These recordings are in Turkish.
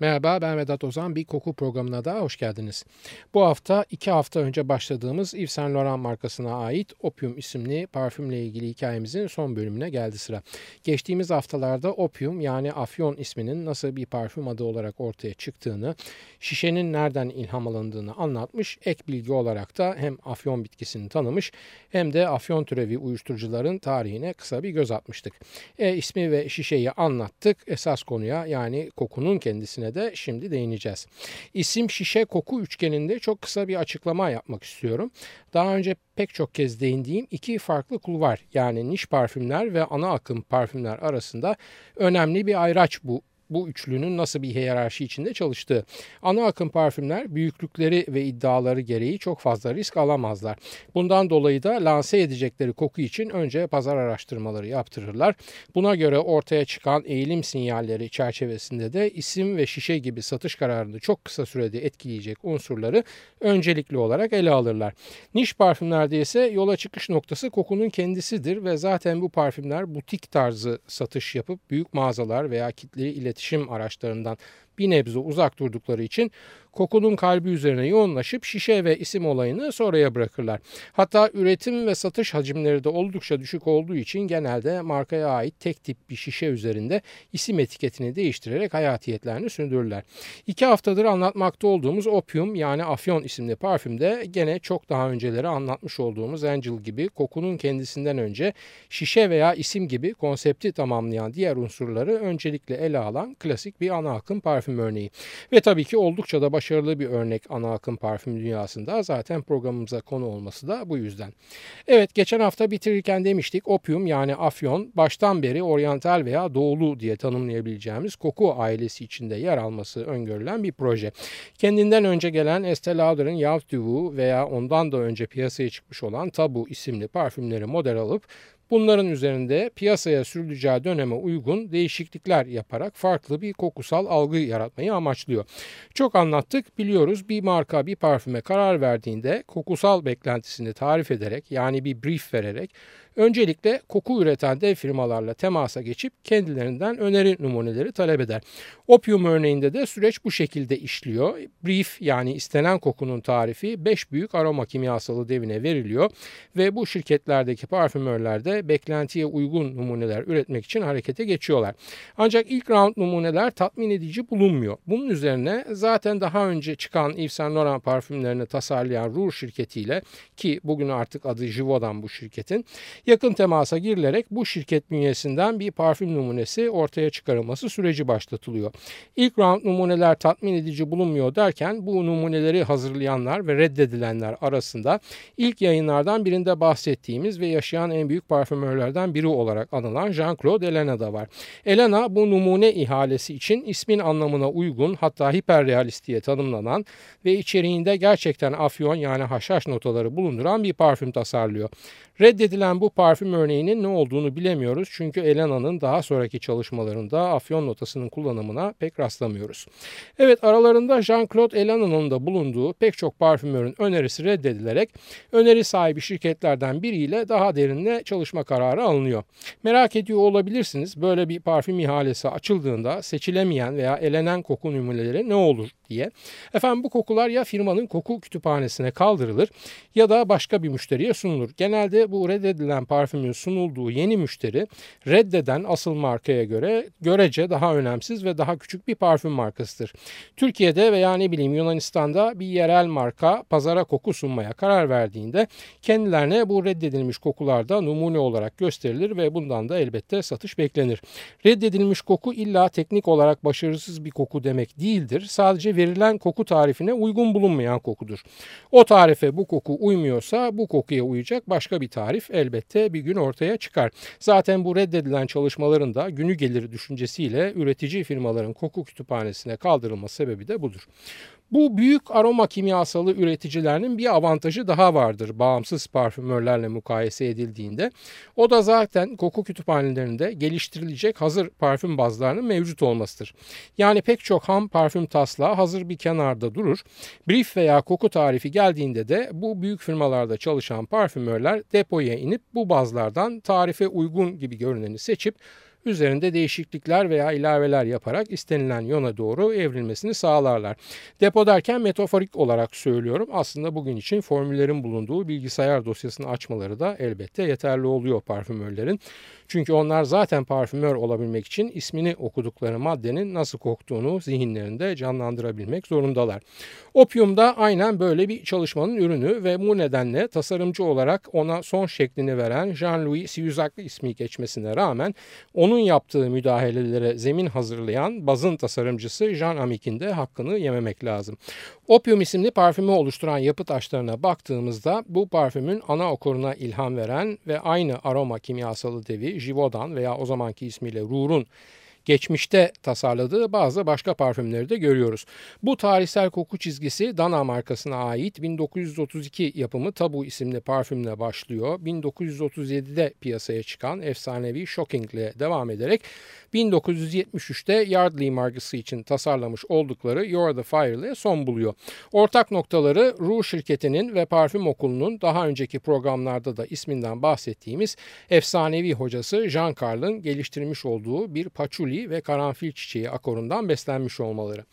Merhaba ben Vedat Ozan. Bir koku programına daha hoş geldiniz. Bu hafta iki hafta önce başladığımız Yves Saint Laurent markasına ait Opium isimli parfümle ilgili hikayemizin son bölümüne geldi sıra. Geçtiğimiz haftalarda Opium yani Afyon isminin nasıl bir parfüm adı olarak ortaya çıktığını, şişenin nereden ilham alındığını anlatmış, ek bilgi olarak da hem Afyon bitkisini tanımış hem de Afyon türevi uyuşturucuların tarihine kısa bir göz atmıştık. E, ismi ve şişeyi anlattık. Esas konuya yani kokunun kendisine de şimdi değineceğiz. İsim şişe koku üçgeninde çok kısa bir açıklama yapmak istiyorum. Daha önce pek çok kez değindiğim iki farklı kulvar yani niş parfümler ve ana akım parfümler arasında önemli bir ayraç bu bu üçlünün nasıl bir hiyerarşi içinde çalıştığı. Ana akım parfümler büyüklükleri ve iddiaları gereği çok fazla risk alamazlar. Bundan dolayı da lanse edecekleri koku için önce pazar araştırmaları yaptırırlar. Buna göre ortaya çıkan eğilim sinyalleri çerçevesinde de isim ve şişe gibi satış kararını çok kısa sürede etkileyecek unsurları öncelikli olarak ele alırlar. Niş parfümlerde ise yola çıkış noktası kokunun kendisidir ve zaten bu parfümler butik tarzı satış yapıp büyük mağazalar veya kitleli iletişim iletişim araçlarından bir nebze uzak durdukları için kokunun kalbi üzerine yoğunlaşıp şişe ve isim olayını sonraya bırakırlar. Hatta üretim ve satış hacimleri de oldukça düşük olduğu için genelde markaya ait tek tip bir şişe üzerinde isim etiketini değiştirerek hayatiyetlerini sürdürürler. İki haftadır anlatmakta olduğumuz Opium yani Afyon isimli parfümde gene çok daha önceleri anlatmış olduğumuz Angel gibi kokunun kendisinden önce şişe veya isim gibi konsepti tamamlayan diğer unsurları öncelikle ele alan klasik bir ana akım parfüm örneği. Ve tabii ki oldukça da başarılı bir örnek ana akım parfüm dünyasında. Zaten programımıza konu olması da bu yüzden. Evet geçen hafta bitirirken demiştik opium yani afyon baştan beri oryantal veya doğulu diye tanımlayabileceğimiz koku ailesi içinde yer alması öngörülen bir proje. Kendinden önce gelen Estee Lauder'ın Duvu veya ondan da önce piyasaya çıkmış olan Tabu isimli parfümleri model alıp Bunların üzerinde piyasaya sürüleceği döneme uygun değişiklikler yaparak farklı bir kokusal algı yaratmayı amaçlıyor. Çok anlattık biliyoruz bir marka bir parfüme karar verdiğinde kokusal beklentisini tarif ederek yani bir brief vererek Öncelikle koku üreten dev firmalarla temasa geçip kendilerinden öneri numuneleri talep eder. Opium örneğinde de süreç bu şekilde işliyor. Brief yani istenen kokunun tarifi 5 büyük aroma kimyasalı devine veriliyor ve bu şirketlerdeki parfümörler de beklentiye uygun numuneler üretmek için harekete geçiyorlar. Ancak ilk round numuneler tatmin edici bulunmuyor. Bunun üzerine zaten daha önce çıkan Yves Saint Laurent parfümlerini tasarlayan Rouge şirketiyle ki bugün artık adı Givaudan bu şirketin yakın temasa girilerek bu şirket bünyesinden bir parfüm numunesi ortaya çıkarılması süreci başlatılıyor. İlk round numuneler tatmin edici bulunmuyor derken bu numuneleri hazırlayanlar ve reddedilenler arasında ilk yayınlardan birinde bahsettiğimiz ve yaşayan en büyük parfümörlerden biri olarak anılan Jean-Claude Elena da var. Elena bu numune ihalesi için ismin anlamına uygun hatta hiperrealist diye tanımlanan ve içeriğinde gerçekten afyon yani haşhaş notaları bulunduran bir parfüm tasarlıyor. Reddedilen bu parfüm örneğinin ne olduğunu bilemiyoruz çünkü Elena'nın daha sonraki çalışmalarında afyon notasının kullanımına pek rastlamıyoruz. Evet aralarında Jean-Claude Elena'nın da bulunduğu pek çok parfümörün önerisi reddedilerek öneri sahibi şirketlerden biriyle daha derinle çalışma kararı alınıyor. Merak ediyor olabilirsiniz böyle bir parfüm ihalesi açıldığında seçilemeyen veya elenen koku numuneleri ne olur diye. Efendim bu kokular ya firmanın koku kütüphanesine kaldırılır ya da başka bir müşteriye sunulur. Genelde bu reddedilen parfümün sunulduğu yeni müşteri reddeden asıl markaya göre görece daha önemsiz ve daha küçük bir parfüm markasıdır. Türkiye'de veya ne bileyim Yunanistan'da bir yerel marka pazara koku sunmaya karar verdiğinde kendilerine bu reddedilmiş kokularda numune olarak gösterilir ve bundan da elbette satış beklenir. Reddedilmiş koku illa teknik olarak başarısız bir koku demek değildir. Sadece verilen koku tarifine uygun bulunmayan kokudur. O tarife bu koku uymuyorsa bu kokuya uyacak başka bir tarif elbette bir gün ortaya çıkar. Zaten bu reddedilen çalışmaların da günü gelir düşüncesiyle üretici firmaların koku kütüphanesine kaldırılma sebebi de budur. Bu büyük aroma kimyasalı üreticilerinin bir avantajı daha vardır bağımsız parfümörlerle mukayese edildiğinde. O da zaten koku kütüphanelerinde geliştirilecek hazır parfüm bazlarının mevcut olmasıdır. Yani pek çok ham parfüm taslağı hazır bir kenarda durur. Brief veya koku tarifi geldiğinde de bu büyük firmalarda çalışan parfümörler depoya inip bu bazlardan tarife uygun gibi görüneni seçip üzerinde değişiklikler veya ilaveler yaparak istenilen yöne doğru evrilmesini sağlarlar. Depo derken metaforik olarak söylüyorum. Aslında bugün için formüllerin bulunduğu bilgisayar dosyasını açmaları da elbette yeterli oluyor parfümörlerin. Çünkü onlar zaten parfümör olabilmek için ismini okudukları maddenin nasıl koktuğunu zihinlerinde canlandırabilmek zorundalar. Opium da aynen böyle bir çalışmanın ürünü ve bu nedenle tasarımcı olarak ona son şeklini veren Jean-Louis Siuzak ismi geçmesine rağmen onun yaptığı müdahalelere zemin hazırlayan bazın tasarımcısı Jean Amic'in de hakkını yememek lazım. Opium isimli parfümü oluşturan yapı taşlarına baktığımızda bu parfümün ana okuruna ilham veren ve aynı aroma kimyasalı devi Givaudan veya o zamanki ismiyle Rour'un geçmişte tasarladığı bazı başka parfümleri de görüyoruz. Bu tarihsel koku çizgisi Dana markasına ait 1932 yapımı Tabu isimli parfümle başlıyor. 1937'de piyasaya çıkan efsanevi Shocking ile devam ederek 1973'te Yardley markası için tasarlamış oldukları You're the Fire ile son buluyor. Ortak noktaları Rouge şirketinin ve parfüm okulunun daha önceki programlarda da isminden bahsettiğimiz efsanevi hocası Jean Carl'ın geliştirmiş olduğu bir patchouli ve karanfil çiçeği akorundan beslenmiş olmaları.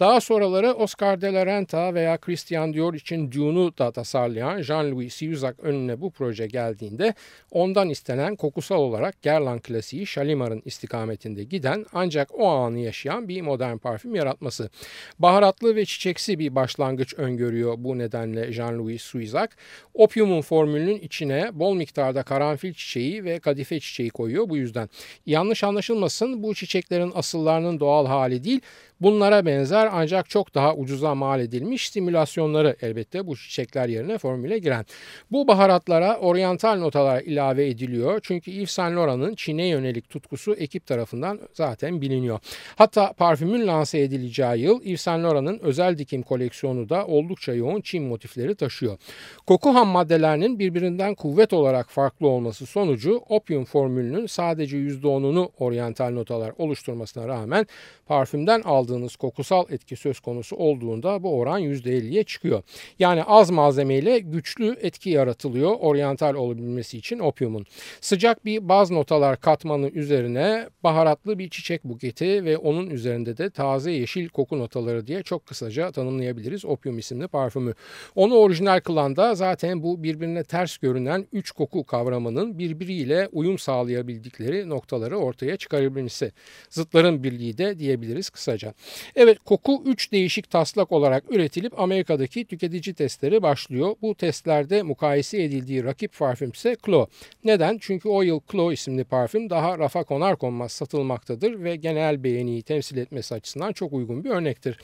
Daha sonraları Oscar de la Renta veya Christian Dior için Dune'u da tasarlayan Jean-Louis Siuzak önüne bu proje geldiğinde ondan istenen kokusal olarak Guerlain klasiği Shalimar'ın istikametinde giden ancak o anı yaşayan bir modern parfüm yaratması. Baharatlı ve çiçeksi bir başlangıç öngörüyor bu nedenle Jean-Louis Suizak. Opiumun formülünün içine bol miktarda karanfil çiçeği ve kadife çiçeği koyuyor bu yüzden. Yanlış anlaşılmasın bu çiçeklerin asıllarının doğal hali değil Bunlara benzer ancak çok daha ucuza mal edilmiş simülasyonları elbette bu çiçekler yerine formüle giren. Bu baharatlara oryantal notalar ilave ediliyor çünkü Yves Saint Laurent'ın Çin'e yönelik tutkusu ekip tarafından zaten biliniyor. Hatta parfümün lanse edileceği yıl Yves Saint Laurent'ın özel dikim koleksiyonu da oldukça yoğun Çin motifleri taşıyor. Koku ham maddelerinin birbirinden kuvvet olarak farklı olması sonucu opium formülünün sadece %10'unu oryantal notalar oluşturmasına rağmen parfümden aldığımız aldığınız kokusal etki söz konusu olduğunda bu oran %50'ye çıkıyor. Yani az malzemeyle güçlü etki yaratılıyor oryantal olabilmesi için opiumun. Sıcak bir baz notalar katmanı üzerine baharatlı bir çiçek buketi ve onun üzerinde de taze yeşil koku notaları diye çok kısaca tanımlayabiliriz opium isimli parfümü. Onu orijinal kılan da zaten bu birbirine ters görünen üç koku kavramının birbiriyle uyum sağlayabildikleri noktaları ortaya çıkarabilmesi. Zıtların birliği de diyebiliriz kısaca. Evet koku 3 değişik taslak olarak üretilip Amerika'daki tüketici testleri başlıyor. Bu testlerde mukayese edildiği rakip parfüm ise Clo. Neden? Çünkü o yıl Clo isimli parfüm daha rafa konar konmaz satılmaktadır ve genel beğeniyi temsil etmesi açısından çok uygun bir örnektir.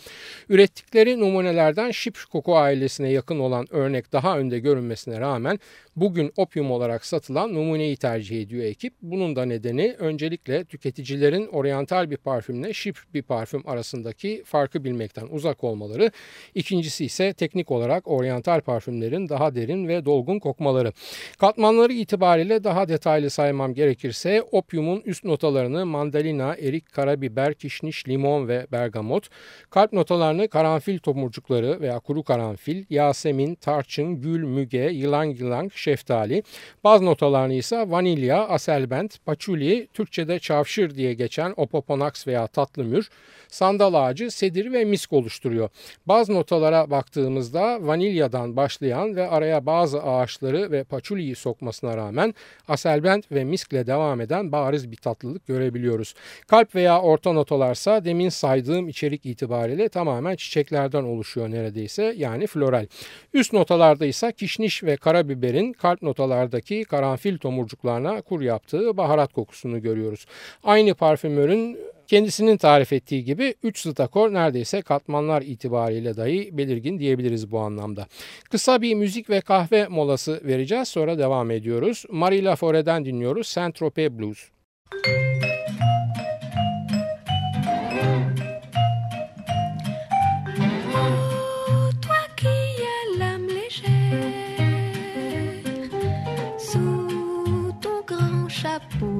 Ürettikleri numunelerden Şip koku ailesine yakın olan örnek daha önde görünmesine rağmen bugün opium olarak satılan numuneyi tercih ediyor ekip. Bunun da nedeni öncelikle tüketicilerin oryantal bir parfümle Şip bir parfüm arasında arasındaki farkı bilmekten uzak olmaları. İkincisi ise teknik olarak oryantal parfümlerin daha derin ve dolgun kokmaları. Katmanları itibariyle daha detaylı saymam gerekirse opiumun üst notalarını mandalina, erik, karabiber, kişniş, limon ve bergamot, kalp notalarını karanfil tomurcukları veya kuru karanfil, yasemin, tarçın, gül, müge, yılan yılan, şeftali, baz notalarını ise vanilya, aselbent, paçuli, Türkçe'de çavşır diye geçen opoponax veya tatlı mür, sandal ağacı, sedir ve misk oluşturuyor. Bazı notalara baktığımızda vanilyadan başlayan ve araya bazı ağaçları ve paçuliyi sokmasına rağmen aselbent ve miskle devam eden bariz bir tatlılık görebiliyoruz. Kalp veya orta notalarsa demin saydığım içerik itibariyle tamamen çiçeklerden oluşuyor neredeyse yani floral. Üst notalarda ise kişniş ve karabiberin kalp notalardaki karanfil tomurcuklarına kur yaptığı baharat kokusunu görüyoruz. Aynı parfümörün Kendisinin tarif ettiği gibi 3 stakor neredeyse katmanlar itibariyle dahi belirgin diyebiliriz bu anlamda. Kısa bir müzik ve kahve molası vereceğiz sonra devam ediyoruz. Marie Lafore'den dinliyoruz Saint-Tropez Blues.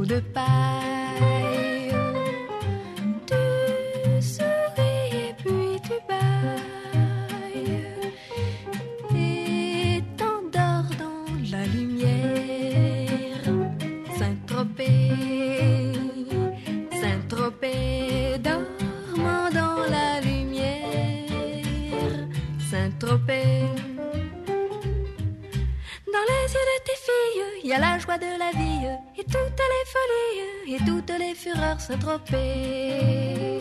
De paille. Et toutes les fureurs Saint-Tropez.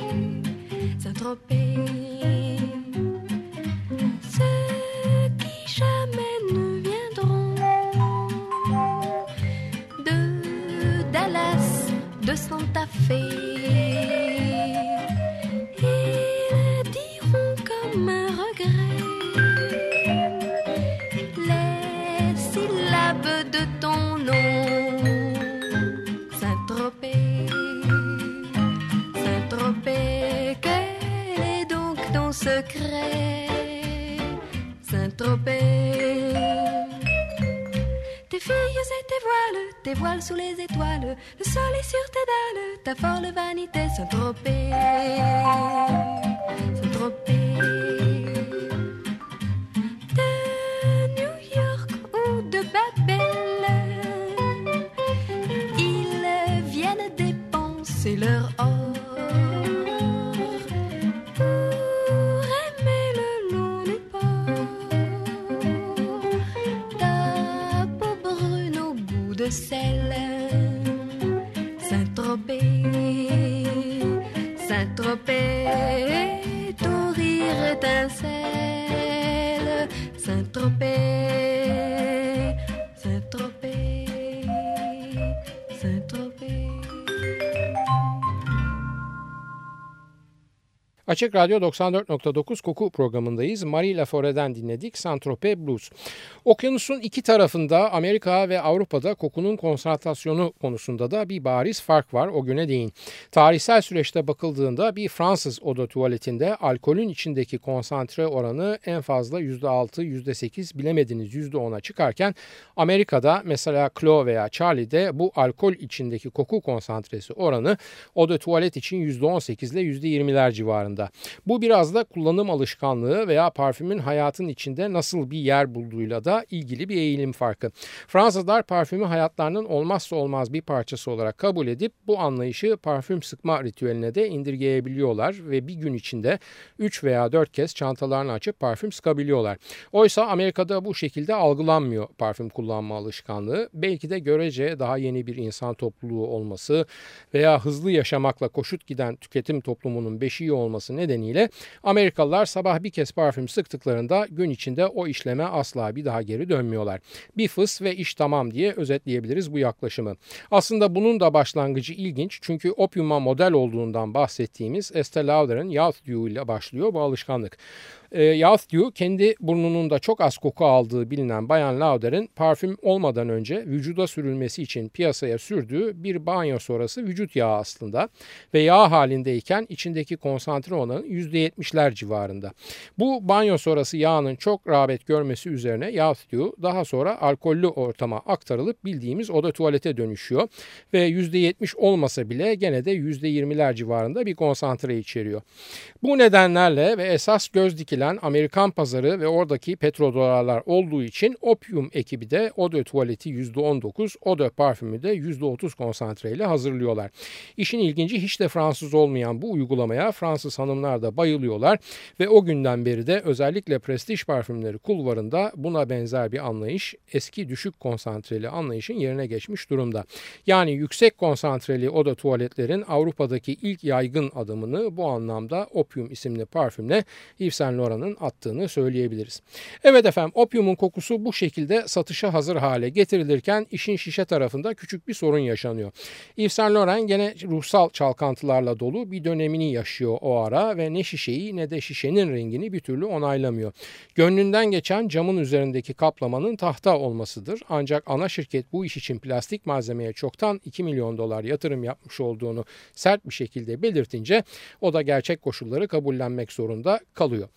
Tes voiles sous les étoiles, le soleil sur tes dalles, ta folle vanité Saint-Tropez, Saint-Tropez. Étincelle. Saint-Tropez, Açık Radyo 94.9 Koku programındayız. Marie Lafore'den dinledik Saint-Tropez Blues. Okyanusun iki tarafında Amerika ve Avrupa'da kokunun konsantrasyonu konusunda da bir bariz fark var o güne değin. Tarihsel süreçte bakıldığında bir Fransız oda tuvaletinde alkolün içindeki konsantre oranı en fazla %6, %8 bilemediniz %10'a çıkarken Amerika'da mesela Chloe veya Charlie'de bu alkol içindeki koku konsantresi oranı oda tuvalet için %18 ile %20'ler civarında. Bu biraz da kullanım alışkanlığı veya parfümün hayatın içinde nasıl bir yer bulduğuyla da ilgili bir eğilim farkı. Fransızlar parfümü hayatlarının olmazsa olmaz bir parçası olarak kabul edip bu anlayışı parfüm sıkma ritüeline de indirgeyebiliyorlar ve bir gün içinde 3 veya 4 kez çantalarını açıp parfüm sıkabiliyorlar. Oysa Amerika'da bu şekilde algılanmıyor parfüm kullanma alışkanlığı. Belki de görece daha yeni bir insan topluluğu olması veya hızlı yaşamakla koşut giden tüketim toplumunun beşiği olması nedeniyle Amerikalılar sabah bir kez parfüm sıktıklarında gün içinde o işleme asla bir daha geri dönmüyorlar. Bir fıs ve iş tamam diye özetleyebiliriz bu yaklaşımı. Aslında bunun da başlangıcı ilginç çünkü opiuma model olduğundan bahsettiğimiz Estee Lauder'ın Youth Dew ile başlıyor bu alışkanlık. E, Youth Dew kendi burnunun da çok az koku aldığı bilinen Bayan Lauder'in parfüm olmadan önce vücuda sürülmesi için piyasaya sürdüğü bir banyo sonrası vücut yağı aslında ve yağ halindeyken içindeki konsantre oranı %70'ler civarında. Bu banyo sonrası yağının çok rağbet görmesi üzerine Youth Dew daha sonra alkollü ortama aktarılıp bildiğimiz oda tuvalete dönüşüyor ve %70 olmasa bile gene de %20'ler civarında bir konsantre içeriyor. Bu nedenlerle ve esas göz dikilen üretilen Amerikan pazarı ve oradaki petrodolarlar olduğu için Opium ekibi de Eau tuvaleti %19, Eau parfümü de %30 konsantreyle hazırlıyorlar. İşin ilginci hiç de Fransız olmayan bu uygulamaya Fransız hanımlar da bayılıyorlar ve o günden beri de özellikle prestij parfümleri kulvarında buna benzer bir anlayış eski düşük konsantreli anlayışın yerine geçmiş durumda. Yani yüksek konsantreli oda tuvaletlerin Avrupa'daki ilk yaygın adımını bu anlamda Opium isimli parfümle Yves Saint Laurent Laurent'ın attığını söyleyebiliriz. Evet efendim opiumun kokusu bu şekilde satışa hazır hale getirilirken işin şişe tarafında küçük bir sorun yaşanıyor. Yves Saint Laurent gene ruhsal çalkantılarla dolu bir dönemini yaşıyor o ara ve ne şişeyi ne de şişenin rengini bir türlü onaylamıyor. Gönlünden geçen camın üzerindeki kaplamanın tahta olmasıdır. Ancak ana şirket bu iş için plastik malzemeye çoktan 2 milyon dolar yatırım yapmış olduğunu sert bir şekilde belirtince o da gerçek koşulları kabullenmek zorunda kalıyor.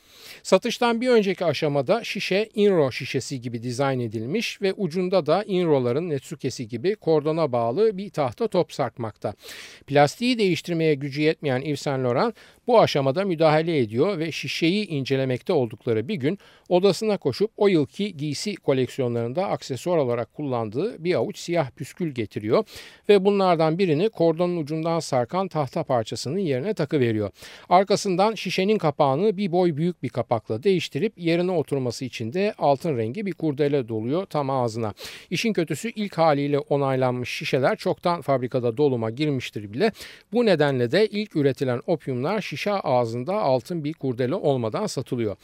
Satıştan bir önceki aşamada şişe Inro şişesi gibi dizayn edilmiş ve ucunda da Inro'ların Netsuke'si gibi kordona bağlı bir tahta top sarkmakta. Plastiği değiştirmeye gücü yetmeyen Yves Saint Laurent bu aşamada müdahale ediyor ve şişeyi incelemekte oldukları bir gün odasına koşup o yılki giysi koleksiyonlarında aksesuar olarak kullandığı bir avuç siyah püskül getiriyor ve bunlardan birini kordonun ucundan sarkan tahta parçasının yerine takıveriyor. Arkasından şişenin kapağını bir boy büyük bir kapakla değiştirip yerine oturması için de altın rengi bir kurdele doluyor tam ağzına. İşin kötüsü ilk haliyle onaylanmış şişeler çoktan fabrikada doluma girmiştir bile. Bu nedenle de ilk üretilen opyumlar şişe ağzında altın bir kurdele olmadan satılıyor.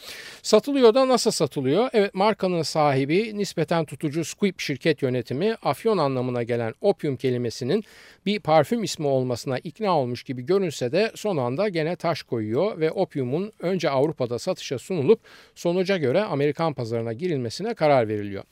Satılıyor da nasıl satılıyor? Evet markanın sahibi nispeten tutucu Squip şirket yönetimi afyon anlamına gelen opyum kelimesinin bir parfüm ismi olmasına ikna olmuş gibi görünse de son anda gene taş koyuyor ve opyumun önce Avrupa'da satışa sunulup sonuca göre Amerikan pazarına girilmesine karar veriliyor.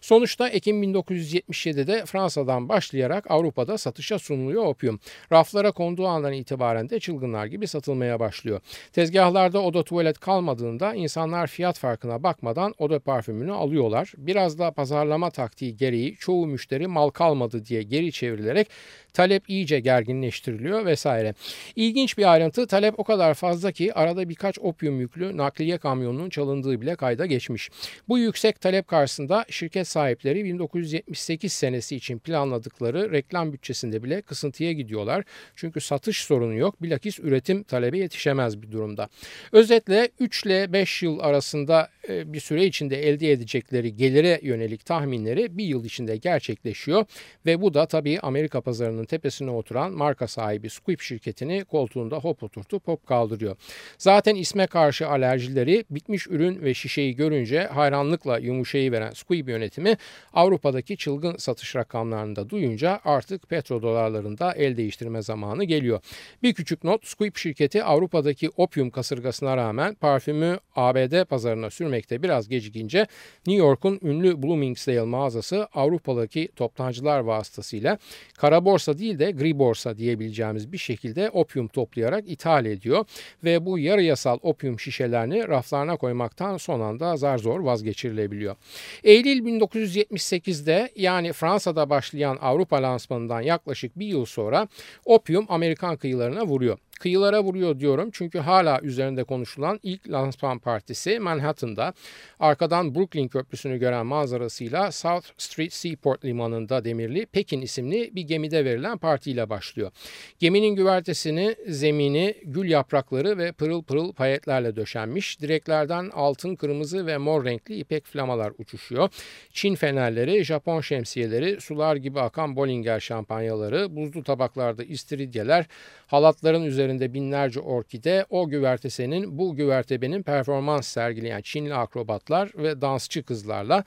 Sonuçta Ekim 1977'de Fransa'dan başlayarak Avrupa'da satışa sunuluyor opyum. Raflara konduğu andan itibaren de çılgınlar gibi satılmaya başlıyor. Tezgahlarda oda tuvalet kalmadığında insanlar fiyat farkına bakmadan oda parfümünü alıyorlar. Biraz da pazarlama taktiği gereği çoğu müşteri mal kalmadı diye geri çevrilerek talep iyice gerginleştiriliyor vesaire. İlginç bir ayrıntı talep o kadar fazla ki arada birkaç opyum yüklü nakliye kamyonunun çalındığı bile kayda geçmiş. Bu yüksek talep karşısında şirket sahipleri 1978 senesi için planladıkları reklam bütçesinde bile kısıntıya gidiyorlar. Çünkü satış sorunu yok. Bilakis üretim talebe yetişemez bir durumda. Özetle 3 ile 5 yıl arasında e, bir süre içinde elde edecekleri gelire yönelik tahminleri bir yıl içinde gerçekleşiyor ve bu da tabii Amerika pazarının tepesine oturan marka sahibi Squip şirketini koltuğunda hop oturtup hop kaldırıyor. Zaten isme karşı alerjileri bitmiş ürün ve şişeyi görünce hayranlıkla yumuşayı veren Squip yönetimi Avrupa'daki çılgın satış rakamlarını da duyunca artık petrodolarlarında el değiştirme zamanı geliyor. Bir küçük not Squip şirketi Avrupa'daki opium kasırgasına rağmen parfümü ABD pazarına sürmekte biraz gecikince New York'un ünlü Bloomingdale mağazası Avrupa'daki toptancılar vasıtasıyla kara borsa değil de gri borsa diyebileceğimiz bir şekilde opium toplayarak ithal ediyor ve bu yarı yasal opium şişelerini raflarına koymaktan son anda zar zor vazgeçirilebiliyor. Eylül 1978'de yani Fransa'da başlayan Avrupa lansmanından yaklaşık bir yıl sonra opium Amerikan kıyılarına vuruyor. Kıyılara vuruyor diyorum çünkü hala üzerinde konuşulan ilk lansman partisi Manhattan'da arkadan Brooklyn Köprüsü'nü gören manzarasıyla South Street Seaport limanında demirli Pekin isimli bir gemide verilen partiyle başlıyor. Geminin güvertesini, zemini, gül yaprakları ve pırıl pırıl payetlerle döşenmiş. Direklerden altın, kırmızı ve mor renkli ipek flamalar uçuşuyor. Çin fenerleri, Japon şemsiyeleri, sular gibi akan Bollinger şampanyaları, buzlu tabaklarda istiridyeler, halatların üzerinde üzerinde binlerce orkide o güvertesenin bu güvertebenin performans sergileyen Çinli akrobatlar ve dansçı kızlarla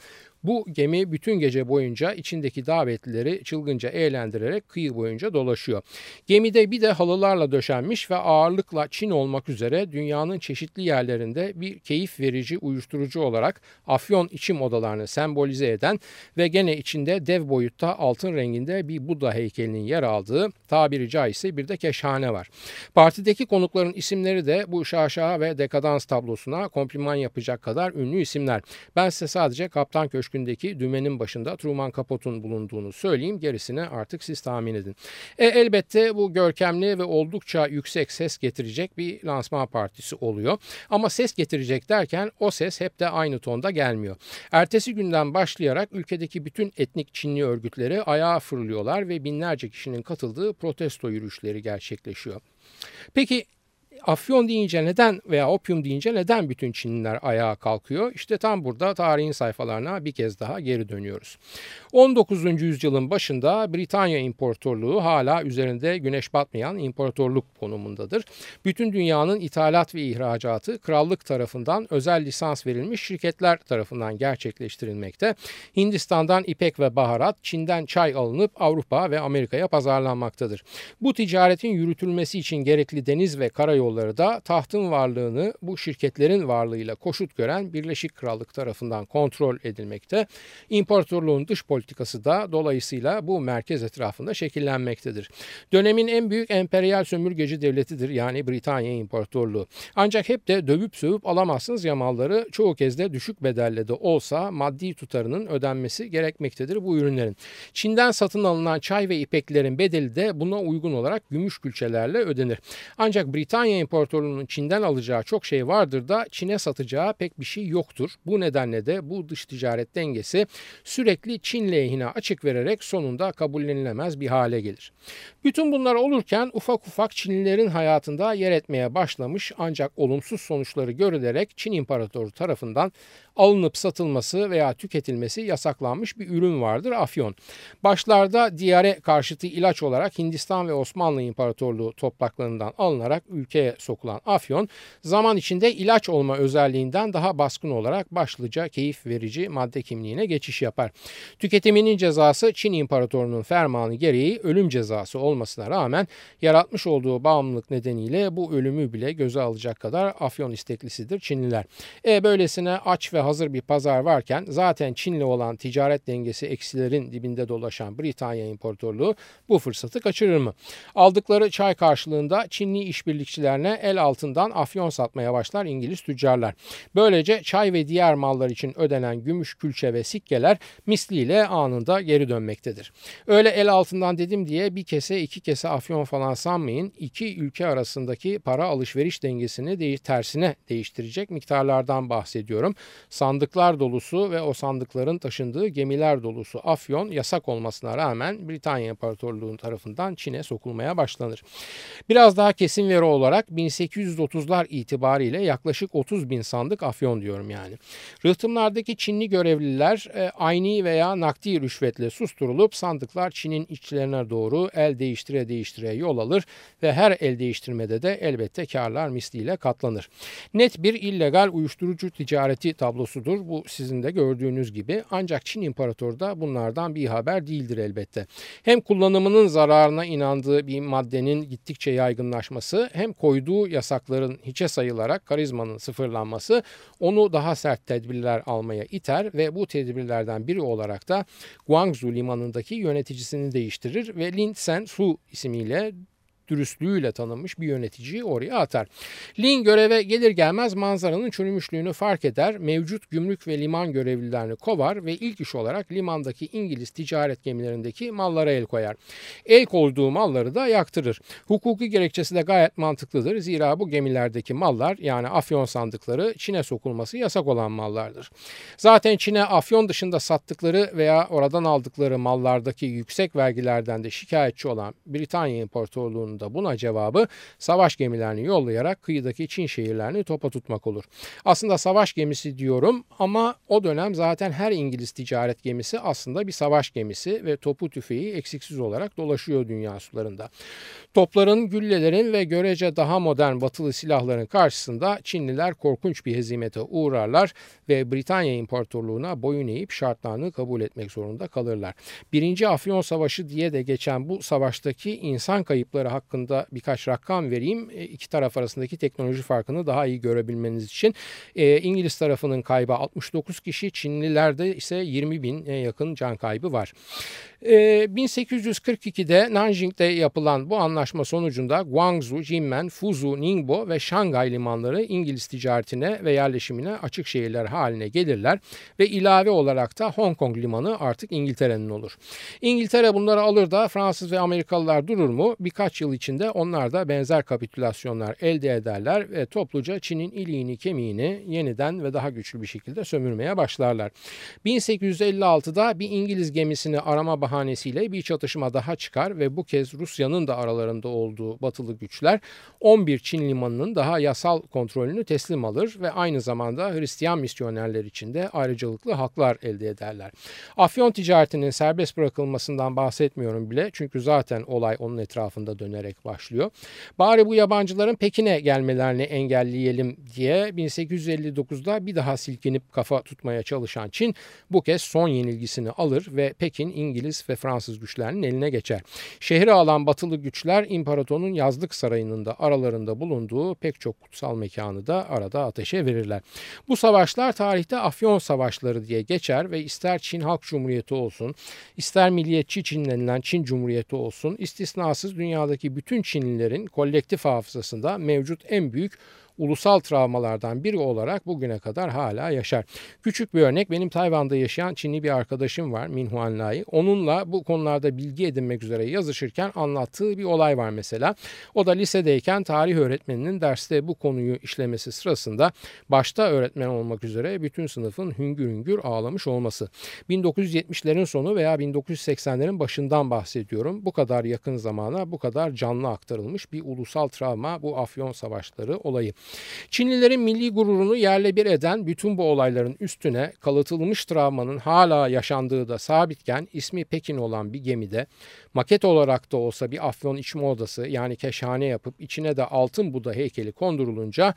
bu gemi bütün gece boyunca içindeki davetlileri çılgınca eğlendirerek kıyı boyunca dolaşıyor. Gemide bir de halılarla döşenmiş ve ağırlıkla Çin olmak üzere dünyanın çeşitli yerlerinde bir keyif verici uyuşturucu olarak afyon içim odalarını sembolize eden ve gene içinde dev boyutta altın renginde bir Buddha heykelinin yer aldığı tabiri caizse bir de keşhane var. Partideki konukların isimleri de bu şaşa ve dekadans tablosuna kompliman yapacak kadar ünlü isimler. Ben size sadece Kaptan Köşkü Köşkü'ndeki dümenin başında Truman Capote'un bulunduğunu söyleyeyim. Gerisini artık siz tahmin edin. E, elbette bu görkemli ve oldukça yüksek ses getirecek bir lansman partisi oluyor. Ama ses getirecek derken o ses hep de aynı tonda gelmiyor. Ertesi günden başlayarak ülkedeki bütün etnik Çinli örgütleri ayağa fırlıyorlar ve binlerce kişinin katıldığı protesto yürüyüşleri gerçekleşiyor. Peki Afyon deyince neden veya opium deyince neden bütün Çinliler ayağa kalkıyor? İşte tam burada tarihin sayfalarına bir kez daha geri dönüyoruz. 19. yüzyılın başında Britanya İmparatorluğu hala üzerinde güneş batmayan imparatorluk konumundadır. Bütün dünyanın ithalat ve ihracatı krallık tarafından özel lisans verilmiş şirketler tarafından gerçekleştirilmekte. Hindistan'dan ipek ve baharat, Çin'den çay alınıp Avrupa ve Amerika'ya pazarlanmaktadır. Bu ticaretin yürütülmesi için gerekli deniz ve karayolu yolları da tahtın varlığını bu şirketlerin varlığıyla koşut gören Birleşik Krallık tarafından kontrol edilmekte. İmparatorluğun dış politikası da dolayısıyla bu merkez etrafında şekillenmektedir. Dönemin en büyük emperyal sömürgeci devletidir yani Britanya İmparatorluğu. Ancak hep de dövüp sövüp alamazsınız yamalları çoğu kez de düşük bedelle de olsa maddi tutarının ödenmesi gerekmektedir bu ürünlerin. Çin'den satın alınan çay ve ipeklerin bedeli de buna uygun olarak gümüş külçelerle ödenir. Ancak Britanya İmparatorluğu'nun Çin'den alacağı çok şey vardır da Çin'e satacağı pek bir şey yoktur. Bu nedenle de bu dış ticaret dengesi sürekli Çin lehine açık vererek sonunda kabullenilemez bir hale gelir. Bütün bunlar olurken ufak ufak Çinlilerin hayatında yer etmeye başlamış ancak olumsuz sonuçları görülerek Çin İmparatoru tarafından alınıp satılması veya tüketilmesi yasaklanmış bir ürün vardır afyon. Başlarda diyare karşıtı ilaç olarak Hindistan ve Osmanlı İmparatorluğu topraklarından alınarak ülkeye sokulan afyon zaman içinde ilaç olma özelliğinden daha baskın olarak başlıca keyif verici madde kimliğine geçiş yapar. Tüketiminin cezası Çin İmparatorluğu'nun fermanı gereği ölüm cezası olmasına rağmen yaratmış olduğu bağımlılık nedeniyle bu ölümü bile göze alacak kadar afyon isteklisidir Çinliler. E böylesine aç ve hazır bir pazar varken zaten Çin'le olan ticaret dengesi eksilerin dibinde dolaşan Britanya İmparatorluğu bu fırsatı kaçırır mı? Aldıkları çay karşılığında Çinli işbirlikçilerine el altından afyon satmaya başlar İngiliz tüccarlar. Böylece çay ve diğer mallar için ödenen gümüş külçe ve sikkeler misliyle anında geri dönmektedir. Öyle el altından dedim diye bir kese iki kese afyon falan sanmayın. İki ülke arasındaki para alışveriş dengesini de tersine değiştirecek miktarlardan bahsediyorum sandıklar dolusu ve o sandıkların taşındığı gemiler dolusu afyon yasak olmasına rağmen Britanya İmparatorluğu tarafından Çin'e sokulmaya başlanır. Biraz daha kesin veri olarak 1830'lar itibariyle yaklaşık 30 bin sandık afyon diyorum yani. Rıhtımlardaki Çinli görevliler e, ayni veya nakdi rüşvetle susturulup sandıklar Çin'in içlerine doğru el değiştire değiştire yol alır ve her el değiştirmede de elbette karlar misliyle katlanır. Net bir illegal uyuşturucu ticareti tablosu konusudur. Bu sizin de gördüğünüz gibi. Ancak Çin İmparatoru da bunlardan bir haber değildir elbette. Hem kullanımının zararına inandığı bir maddenin gittikçe yaygınlaşması hem koyduğu yasakların hiçe sayılarak karizmanın sıfırlanması onu daha sert tedbirler almaya iter ve bu tedbirlerden biri olarak da Guangzhou limanındaki yöneticisini değiştirir ve Lin Sen Su ismiyle dürüstlüğüyle tanınmış bir yöneticiyi oraya atar. Lin göreve gelir gelmez manzaranın çürümüşlüğünü fark eder, mevcut gümrük ve liman görevlilerini kovar ve ilk iş olarak limandaki İngiliz ticaret gemilerindeki mallara el koyar. El koyduğu malları da yaktırır. Hukuki gerekçesi de gayet mantıklıdır. Zira bu gemilerdeki mallar yani afyon sandıkları Çin'e sokulması yasak olan mallardır. Zaten Çin'e afyon dışında sattıkları veya oradan aldıkları mallardaki yüksek vergilerden de şikayetçi olan Britanya İmparatorluğu'nun sonunda buna cevabı savaş gemilerini yollayarak kıyıdaki Çin şehirlerini topa tutmak olur. Aslında savaş gemisi diyorum ama o dönem zaten her İngiliz ticaret gemisi aslında bir savaş gemisi ve topu tüfeği eksiksiz olarak dolaşıyor dünya sularında. Topların, güllelerin ve görece daha modern batılı silahların karşısında Çinliler korkunç bir hezimete uğrarlar ve Britanya İmparatorluğu'na boyun eğip şartlarını kabul etmek zorunda kalırlar. Birinci Afyon Savaşı diye de geçen bu savaştaki insan kayıpları hakkında hakkında birkaç rakam vereyim. E, iki taraf arasındaki teknoloji farkını daha iyi görebilmeniz için. E, İngiliz tarafının kaybı 69 kişi, Çinlilerde ise 20 bin yakın can kaybı var. 1842'de ee, Nanjing'de yapılan bu anlaşma sonucunda Guangzhou, Jinmen, Fuzhou, Ningbo ve Şangay limanları İngiliz ticaretine ve yerleşimine açık şehirler haline gelirler ve ilave olarak da Hong Kong limanı artık İngiltere'nin olur. İngiltere bunları alır da Fransız ve Amerikalılar durur mu? Birkaç yıl içinde onlar da benzer kapitülasyonlar elde ederler ve topluca Çin'in iliğini kemiğini yeniden ve daha güçlü bir şekilde sömürmeye başlarlar. 1856'da bir İngiliz gemisini arama bahanesiyle bir çatışma daha çıkar ve bu kez Rusya'nın da aralarında olduğu batılı güçler 11 Çin limanının daha yasal kontrolünü teslim alır ve aynı zamanda Hristiyan misyonerler için de ayrıcalıklı haklar elde ederler. Afyon ticaretinin serbest bırakılmasından bahsetmiyorum bile çünkü zaten olay onun etrafında dönerek başlıyor. Bari bu yabancıların Pekin'e gelmelerini engelleyelim diye 1859'da bir daha silkinip kafa tutmaya çalışan Çin bu kez son yenilgisini alır ve Pekin İngiliz İngiliz ve Fransız güçlerinin eline geçer. Şehri alan batılı güçler imparatorun yazlık sarayının da aralarında bulunduğu pek çok kutsal mekanı da arada ateşe verirler. Bu savaşlar tarihte Afyon Savaşları diye geçer ve ister Çin Halk Cumhuriyeti olsun, ister milliyetçi Çin denilen Çin Cumhuriyeti olsun, istisnasız dünyadaki bütün Çinlilerin kolektif hafızasında mevcut en büyük ulusal travmalardan biri olarak bugüne kadar hala yaşar. Küçük bir örnek benim Tayvan'da yaşayan Çinli bir arkadaşım var Min Huan Lai. Onunla bu konularda bilgi edinmek üzere yazışırken anlattığı bir olay var mesela. O da lisedeyken tarih öğretmeninin derste bu konuyu işlemesi sırasında başta öğretmen olmak üzere bütün sınıfın hüngür hüngür ağlamış olması. 1970'lerin sonu veya 1980'lerin başından bahsediyorum. Bu kadar yakın zamana bu kadar canlı aktarılmış bir ulusal travma bu Afyon Savaşları olayı. Çinlilerin milli gururunu yerle bir eden bütün bu olayların üstüne kalıtılmış travmanın hala yaşandığı da sabitken ismi Pekin olan bir gemide maket olarak da olsa bir Afyon içme odası yani keşhane yapıp içine de altın Buda heykeli kondurulunca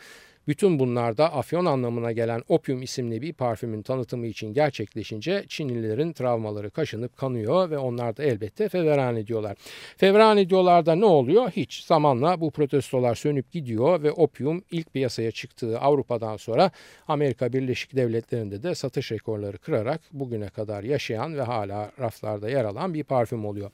bütün bunlar da afyon anlamına gelen opium isimli bir parfümün tanıtımı için gerçekleşince Çinlilerin travmaları kaşınıp kanıyor ve onlar da elbette fevran ediyorlar. Fevran ediyorlar da ne oluyor? Hiç. Zamanla bu protestolar sönüp gidiyor ve opium ilk piyasaya çıktığı Avrupa'dan sonra Amerika Birleşik Devletleri'nde de satış rekorları kırarak bugüne kadar yaşayan ve hala raflarda yer alan bir parfüm oluyor.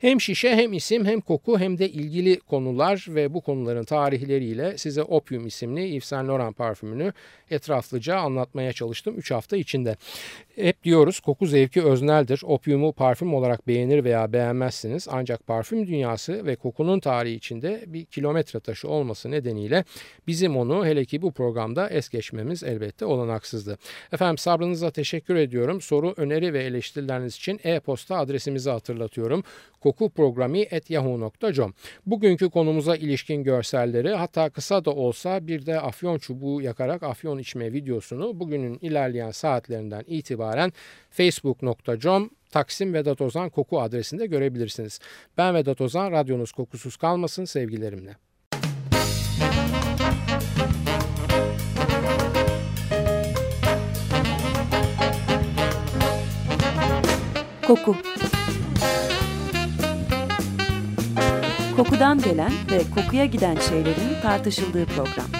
Hem şişe hem isim hem koku hem de ilgili konular ve bu konuların tarihleriyle size opium isimli Yves Saint Laurent parfümünü etraflıca anlatmaya çalıştım 3 hafta içinde. Hep diyoruz koku zevki özneldir. Opiumu parfüm olarak beğenir veya beğenmezsiniz. Ancak parfüm dünyası ve kokunun tarihi içinde bir kilometre taşı olması nedeniyle bizim onu hele ki bu programda es geçmemiz elbette olanaksızdı. Efendim sabrınıza teşekkür ediyorum. Soru, öneri ve eleştirileriniz için e-posta adresimizi hatırlatıyorum. kokuprogrami.yahoo.com Bugünkü konumuza ilişkin görselleri hatta kısa da olsa bir de afyon çubuğu yakarak afyon içme videosunu bugünün ilerleyen saatlerinden itibaren facebook.com Taksim Vedat Ozan Koku adresinde görebilirsiniz. Ben Vedat Ozan, radyonuz kokusuz kalmasın sevgilerimle. Koku Kokudan gelen ve kokuya giden şeylerin tartışıldığı program.